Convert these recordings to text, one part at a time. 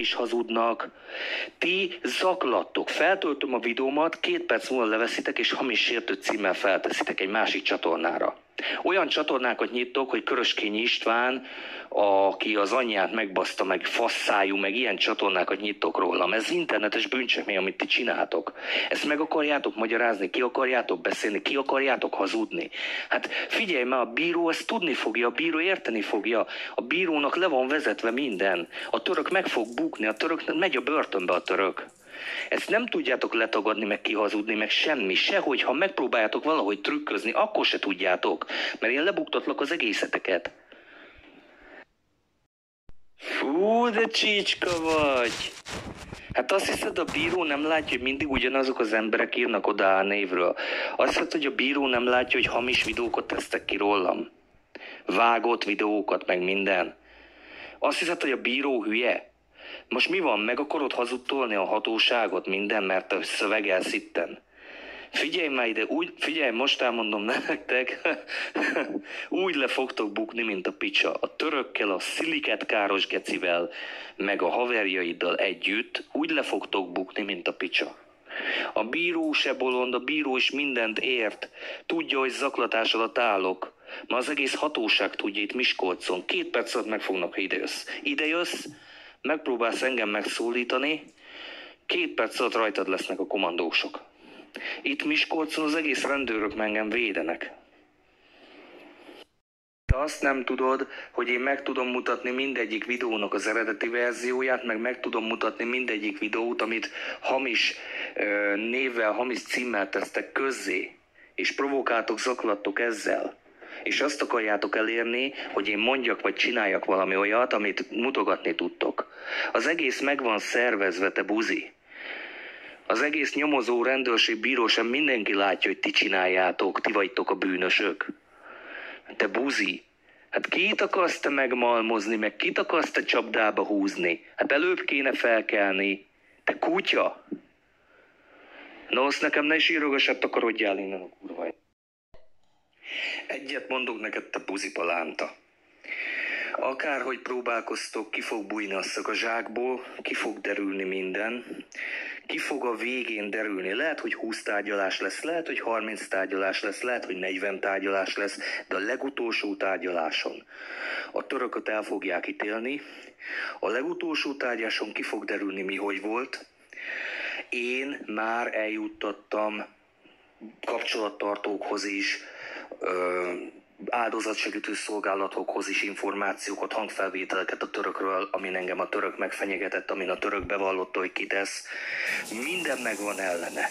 is hazudnak. Ti zaklattok. Feltöltöm a videómat, két perc múlva leveszitek, és hamis sértő címmel felteszitek egy másik csatornára. Olyan csatornákat nyitok, hogy Köröskényi István, aki az anyját megbaszta, meg fasszájú, meg ilyen csatornákat nyitok rólam. Ez internetes bűncselekmény, amit ti csináltok. Ezt meg akarjátok magyarázni, ki akarjátok beszélni, ki akarjátok hazudni. Hát figyelj már, a bíró ezt tudni fogja, a bíró érteni fogja. A bírónak le van vezetve minden. A török meg fog bukni, a török megy a börtönbe a török. Ezt nem tudjátok letagadni, meg kihazudni, meg semmi. Sehogy, ha megpróbáljátok valahogy trükközni, akkor se tudjátok. Mert én lebuktatlak az egészeteket. Fú, de csícska vagy! Hát azt hiszed, a bíró nem látja, hogy mindig ugyanazok az emberek írnak oda a névről. Azt hiszed, hogy a bíró nem látja, hogy hamis videókat tesztek ki rólam. Vágott videókat, meg minden. Azt hiszed, hogy a bíró hülye? Most mi van, meg akarod hazudtolni a hatóságot minden, mert a szövegelsz itten? Figyelj már ide, úgy, figyelj, most elmondom nektek, úgy le fogtok bukni, mint a picsa. A törökkel, a sziliket káros gecivel, meg a haverjaiddal együtt, úgy le fogtok bukni, mint a picsa. A bíró se bolond, a bíró is mindent ért. Tudja, hogy zaklatás alatt állok. Ma az egész hatóság tudja itt Miskolcon. Két perc alatt megfognak, ha idejössz. Idejössz, megpróbálsz engem megszólítani, két perc alatt rajtad lesznek a komandósok. Itt Miskolcon az egész rendőrök engem védenek. Te azt nem tudod, hogy én meg tudom mutatni mindegyik videónak az eredeti verzióját, meg meg tudom mutatni mindegyik videót, amit hamis névvel, hamis címmel tesztek közzé, és provokáltok, zaklattok ezzel és azt akarjátok elérni, hogy én mondjak vagy csináljak valami olyat, amit mutogatni tudtok. Az egész meg van szervezve, te buzi. Az egész nyomozó rendőrség bíróság mindenki látja, hogy ti csináljátok, ti vagytok a bűnösök. Te buzi. Hát kit akarsz te megmalmozni, meg kit akarsz te csapdába húzni? Hát előbb kéne felkelni. Te kutya. Na azt nekem ne is írogassad, takarodjál innen a kurva. Egyet mondok neked, te buzipalánta. Akárhogy próbálkoztok, ki fog bújni a zsákból, ki fog derülni minden, ki fog a végén derülni. Lehet, hogy 20 tárgyalás lesz, lehet, hogy 30 tárgyalás lesz, lehet, hogy 40 tárgyalás lesz, de a legutolsó tárgyaláson a törököt el fogják ítélni, a legutolsó tárgyáson ki fog derülni, mi hogy volt. Én már eljuttattam kapcsolattartókhoz is, áldozatsegítő szolgálatokhoz is információkat, hangfelvételeket a törökről, amin engem a török megfenyegetett, amin a török bevallotta, hogy kitesz. Minden megvan ellene.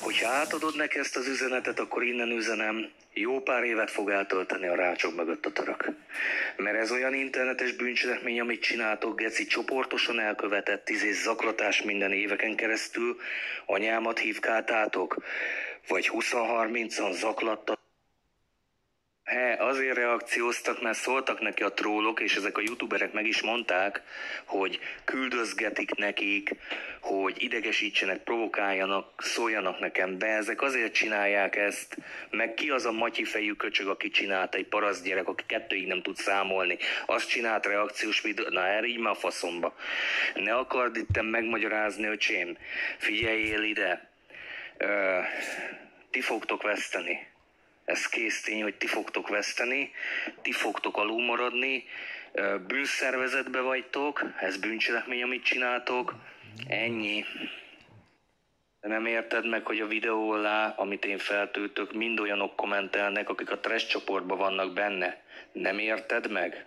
Hogyha átadod neki ezt az üzenetet, akkor innen üzenem, jó pár évet fog eltölteni a rácsok mögött a török. Mert ez olyan internetes bűncselekmény, amit csináltok, geci, csoportosan elkövetett tízés zaklatás minden éveken keresztül, anyámat hívkáltátok, vagy 20-30-an zaklattak, He, azért reakcióztak, mert szóltak neki a trollok, és ezek a youtuberek meg is mondták, hogy küldözgetik nekik, hogy idegesítsenek, provokáljanak, szóljanak nekem be. Ezek azért csinálják ezt, meg ki az a matyi fejű köcsög, aki csinálta, egy paraszt gyerek, aki kettőig nem tud számolni. Azt csinált reakciós videó, na erre így már a faszomba. Ne akard itt megmagyarázni, öcsém. Figyeljél ide. Ö, ti fogtok veszteni ez kész tény, hogy ti fogtok veszteni, ti fogtok alul maradni, bűnszervezetbe vagytok, ez bűncselekmény, amit csináltok, ennyi. De nem érted meg, hogy a videó alá, amit én feltöltök, mind olyanok kommentelnek, akik a trash csoportban vannak benne. Nem érted meg?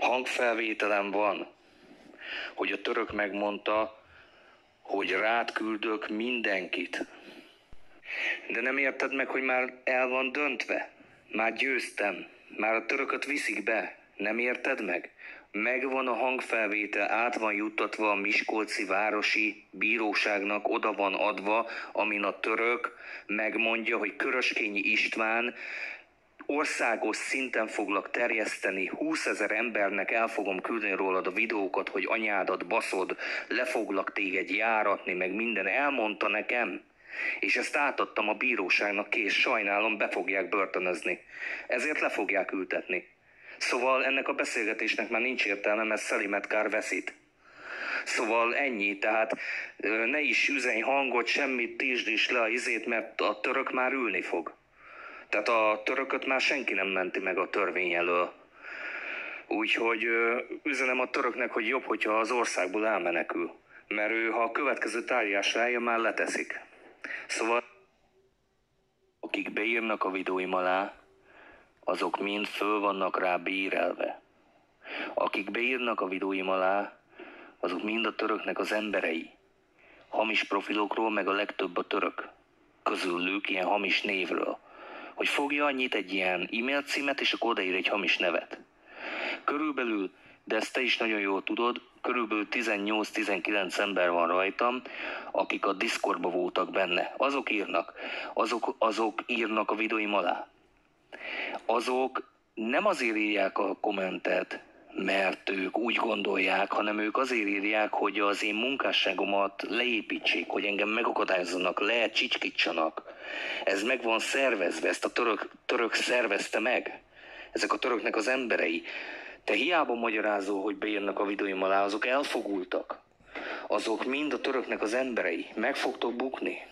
Hangfelvételem van, hogy a török megmondta, hogy rád küldök mindenkit, de nem érted meg, hogy már el van döntve? Már győztem. Már a törököt viszik be. Nem érted meg? Megvan a hangfelvétel, át van juttatva a Miskolci Városi Bíróságnak, oda van adva, amin a török megmondja, hogy Köröskényi István országos szinten foglak terjeszteni, 20 ezer embernek el fogom küldeni rólad a videókat, hogy anyádat baszod, le foglak téged járatni, meg minden elmondta nekem. És ezt átadtam a bíróságnak, és sajnálom, be fogják börtönözni. Ezért le fogják ültetni. Szóval ennek a beszélgetésnek már nincs értelme, mert Szelimet Kár veszít. Szóval ennyi, tehát ne is üzenj hangot, semmit, tízd is le a izét, mert a török már ülni fog. Tehát a törököt már senki nem menti meg a törvény elől. Úgyhogy üzenem a töröknek, hogy jobb, hogyha az országból elmenekül. Mert ő, ha a következő tárgyásra eljön, már leteszik. Szóval akik beírnak a videóim alá, azok mind föl vannak rá bírelve. Akik beírnak a videóim alá, azok mind a töröknek az emberei. Hamis profilokról, meg a legtöbb a török. Közülük ilyen hamis névről. Hogy fogja annyit egy ilyen e-mail címet, és akkor odaír egy hamis nevet. Körülbelül, de ezt te is nagyon jól tudod, körülbelül 18-19 ember van rajtam, akik a Discordba voltak benne. Azok írnak. Azok, azok írnak a videóim alá. Azok nem azért írják a kommentet, mert ők úgy gondolják, hanem ők azért írják, hogy az én munkásságomat leépítsék, hogy engem megakadályozzanak, lecsicskítsanak. Ez meg van szervezve, ezt a török, török szervezte meg. Ezek a töröknek az emberei. Te hiába magyarázol, hogy beírnak a videóim alá, azok elfogultak. Azok mind a töröknek az emberei. Meg fogtok bukni.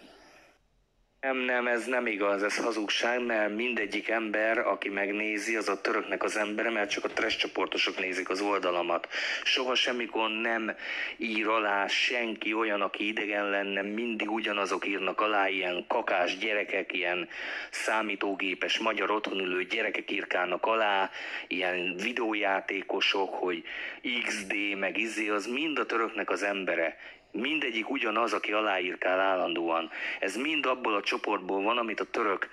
Nem, nem, ez nem igaz, ez hazugság, mert mindegyik ember, aki megnézi, az a töröknek az embere, mert csak a trash csoportosok nézik az oldalamat. Soha semmikor nem ír alá senki olyan, aki idegen lenne, mindig ugyanazok írnak alá, ilyen kakás gyerekek, ilyen számítógépes magyar otthonülő gyerekek írkálnak alá, ilyen videójátékosok, hogy XD, meg izé, az mind a töröknek az embere. Mindegyik ugyanaz, aki aláírkál állandóan. Ez mind abból a csoportból van, amit a török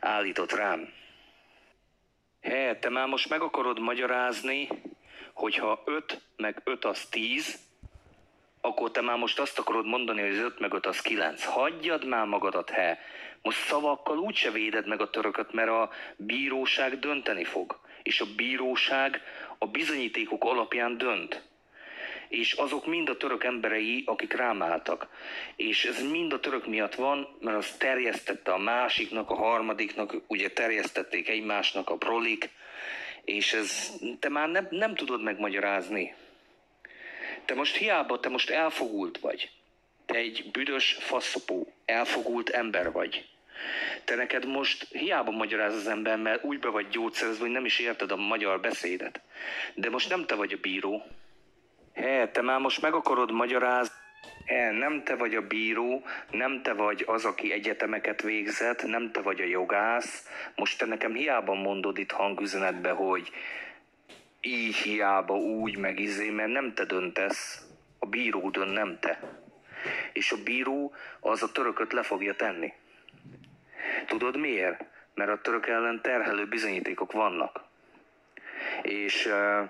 állított rám. He, te már most meg akarod magyarázni, hogyha 5 meg 5 az 10, akkor te már most azt akarod mondani, hogy az 5 meg 5 az 9. Hagyjad már magadat, he. Most szavakkal úgyse véded meg a törököt, mert a bíróság dönteni fog. És a bíróság a bizonyítékok alapján dönt és azok mind a török emberei, akik rám álltak. És ez mind a török miatt van, mert az terjesztette a másiknak, a harmadiknak, ugye terjesztették egymásnak a prolik, és ez te már nem, nem tudod megmagyarázni. Te most hiába, te most elfogult vagy. Te egy büdös faszopó, elfogult ember vagy. Te neked most hiába magyaráz az ember, mert úgy be vagy gyógyszerezve, hogy nem is érted a magyar beszédet. De most nem te vagy a bíró, He, te már most meg akarod magyarázni, He, nem te vagy a bíró, nem te vagy az, aki egyetemeket végzett, nem te vagy a jogász. Most te nekem hiába mondod itt hangüzenetbe, hogy így hiába, úgy, meg izé, mert nem te döntesz, a bíró dönt, nem te. És a bíró az a törököt le fogja tenni. Tudod miért? Mert a török ellen terhelő bizonyítékok vannak. És uh,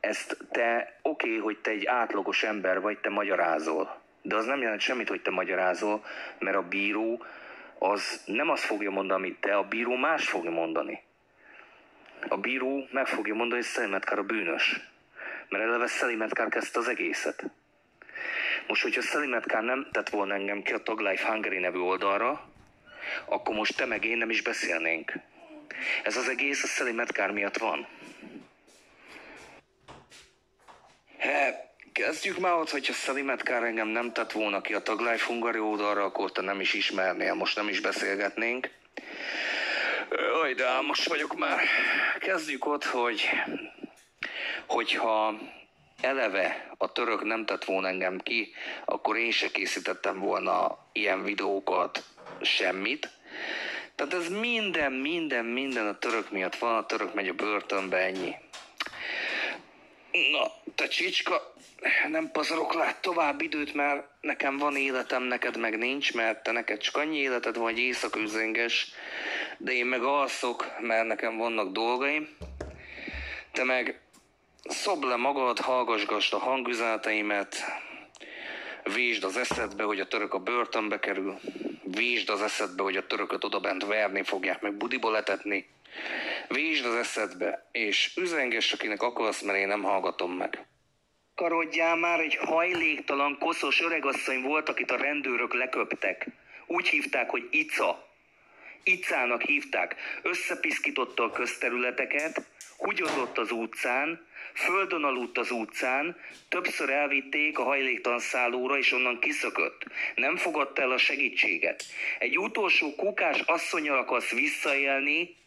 ezt te, oké, okay, hogy te egy átlagos ember vagy, te magyarázol. De az nem jelent semmit, hogy te magyarázol, mert a bíró az nem azt fogja mondani, amit te, a bíró más fogja mondani. A bíró meg fogja mondani, hogy Szelimetkár a bűnös. Mert eleve Szelimetkár kezdte az egészet. Most, hogyha Szelimetkár nem tett volna engem ki a Tag Life Hungary nevű oldalra, akkor most te meg én nem is beszélnénk. Ez az egész a Szelimetkár miatt van. He, kezdjük már ott, hogyha Szelimet Kár engem nem tett volna ki a Taglife Hungary oldalra, akkor te nem is ismernél, most nem is beszélgetnénk. Jaj, de most vagyok már. Kezdjük ott, hogy hogyha eleve a török nem tett volna engem ki, akkor én se készítettem volna ilyen videókat, semmit. Tehát ez minden, minden, minden a török miatt van, a török megy a börtönbe, ennyi. Na, te csicska, nem pazarok le tovább időt, mert nekem van életem, neked meg nincs, mert te neked csak annyi életed van, hogy éjszakőzenges, de én meg alszok, mert nekem vannak dolgaim. Te meg szob le magad, hallgasgasd a hangüzeneteimet, vésd az eszedbe, hogy a török a börtönbe kerül, vésd az eszedbe, hogy a törököt odabent verni fogják, meg budiba letetni, Vésd az eszedbe, és üzengess, akinek akarsz, mert én nem hallgatom meg. Karodjál már, egy hajléktalan, koszos öregasszony volt, akit a rendőrök leköptek. Úgy hívták, hogy Ica. Icának hívták, összepiszkította a közterületeket, hugyozott az utcán, földön aludt az utcán, többször elvitték a hajléktalan szállóra, és onnan kiszökött. Nem fogadta el a segítséget. Egy utolsó kukás asszonyal akarsz visszaélni,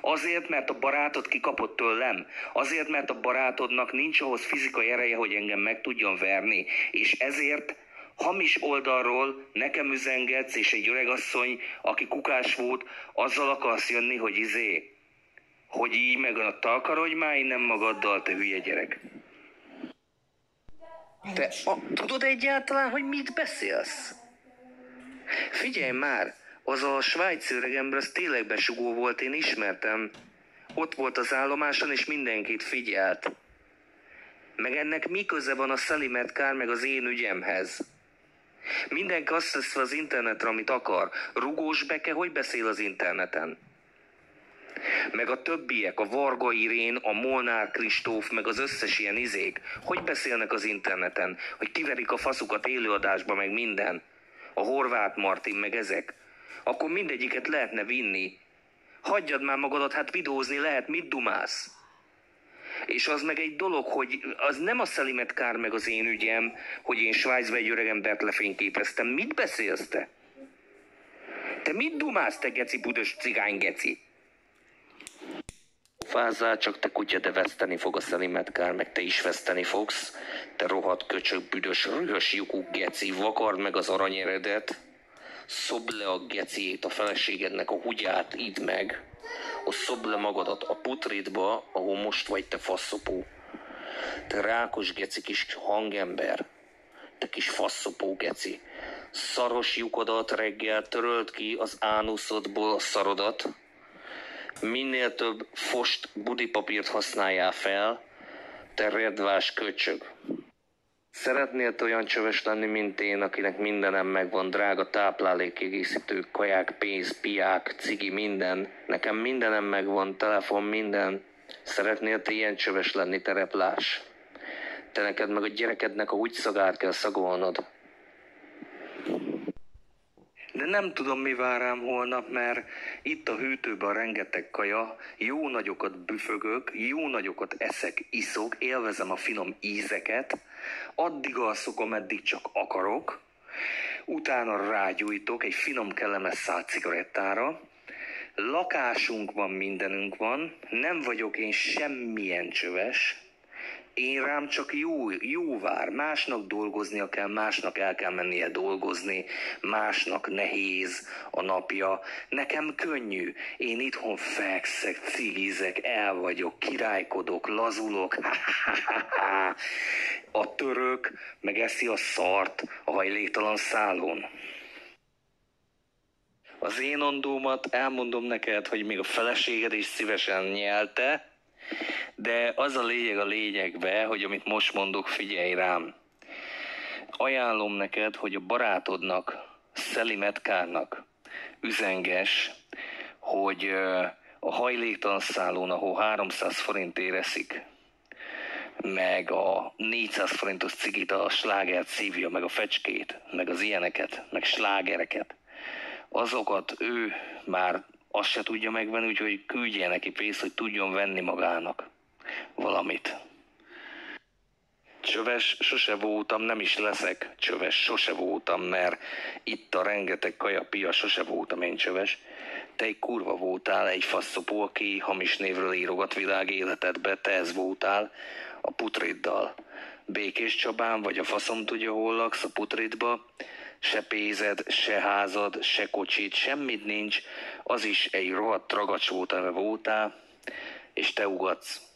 Azért, mert a barátod kikapott tőlem. Azért, mert a barátodnak nincs ahhoz fizikai ereje, hogy engem meg tudjon verni. És ezért hamis oldalról nekem üzengetsz, és egy öregasszony, aki kukás volt, azzal akarsz jönni, hogy izé, hogy így meg a takarodj már innen magaddal, te hülye gyerek. Te a, tudod egyáltalán, hogy mit beszélsz? Figyelj már, az a svájci öregember, az tényleg besugó volt, én ismertem. Ott volt az állomáson, és mindenkit figyelt. Meg ennek mi köze van a Szalimet Kár meg az én ügyemhez? Mindenki azt tesz az internetre, amit akar. Rugós Beke hogy beszél az interneten? Meg a többiek, a Varga Irén, a Molnár Kristóf, meg az összes ilyen izék, hogy beszélnek az interneten? Hogy kiverik a faszukat élőadásba, meg minden? A Horváth Martin, meg ezek? Akkor mindegyiket lehetne vinni. Hagyjad már magadat, hát videózni lehet, mit dumálsz? És az meg egy dolog, hogy az nem a Szelimet kár meg az én ügyem, hogy én Svájcba egy öreg embert lefényképeztem. Mit beszélsz te? Te mit dumálsz, te geci budos cigány geci? Fázzál csak te kutya, de veszteni fog a Szelimet kár, meg te is veszteni fogsz. Te rohadt köcsög, büdös, rühös lyukú geci, vakard meg az aranyeredet. Szob le a geciét, a feleségednek a hugyát, idd meg szob le magadat a putridba, ahol most vagy te faszopó. Te rákos geci kis hangember, te kis faszopó geci. Szaros lyukodat reggel törölt ki az ánuszodból a szarodat. Minél több fost budipapírt használjál fel, te redvás köcsög. Szeretnél olyan csöves lenni, mint én, akinek mindenem megvan, drága táplálékkiegészítők, kaják, pénz, piák, cigi, minden. Nekem mindenem megvan, telefon, minden. Szeretnél te ilyen csöves lenni, tereplás? Te neked meg a gyerekednek a szagát kell szagolnod. De nem tudom, mi vár rám holnap, mert itt a hűtőben rengeteg kaja, jó nagyokat büfögök, jó nagyokat eszek, iszok, élvezem a finom ízeket, addig alszok, ameddig csak akarok, utána rágyújtok egy finom kellemes szál cigarettára, lakásunk van, mindenünk van, nem vagyok én semmilyen csöves, én rám csak jó, jó vár, másnak dolgoznia kell, másnak el kell mennie dolgozni, másnak nehéz a napja, nekem könnyű, én itthon fekszek, cigizek, el vagyok, királykodok, lazulok, a török meg eszi a szart a hajléktalan szálon. Az én ondómat elmondom neked, hogy még a feleséged is szívesen nyelte, de az a lényeg a lényegbe, hogy amit most mondok, figyelj rám. Ajánlom neked, hogy a barátodnak, Szeli Metkárnak üzenges, hogy a hajléktalan szállón, ahol 300 forint éreszik, meg a 400 forintos cigit, a slágert szívja, meg a fecskét, meg az ilyeneket, meg slágereket, azokat ő már azt se tudja megvenni, úgyhogy küldje neki pénzt, hogy tudjon venni magának valamit. Csöves sose voltam, nem is leszek csöves, sose voltam, mert itt a rengeteg kajapia, sose voltam én csöves. Te egy kurva voltál, egy faszopó, aki hamis névről írogat világ életedbe, te ez voltál a putriddal. Békés Csabán, vagy a faszom tudja, hol laksz a putridba, se pénzed, se házad, se kocsit, semmit nincs, az is egy rohadt ragacs volt, voltál, és te ugatsz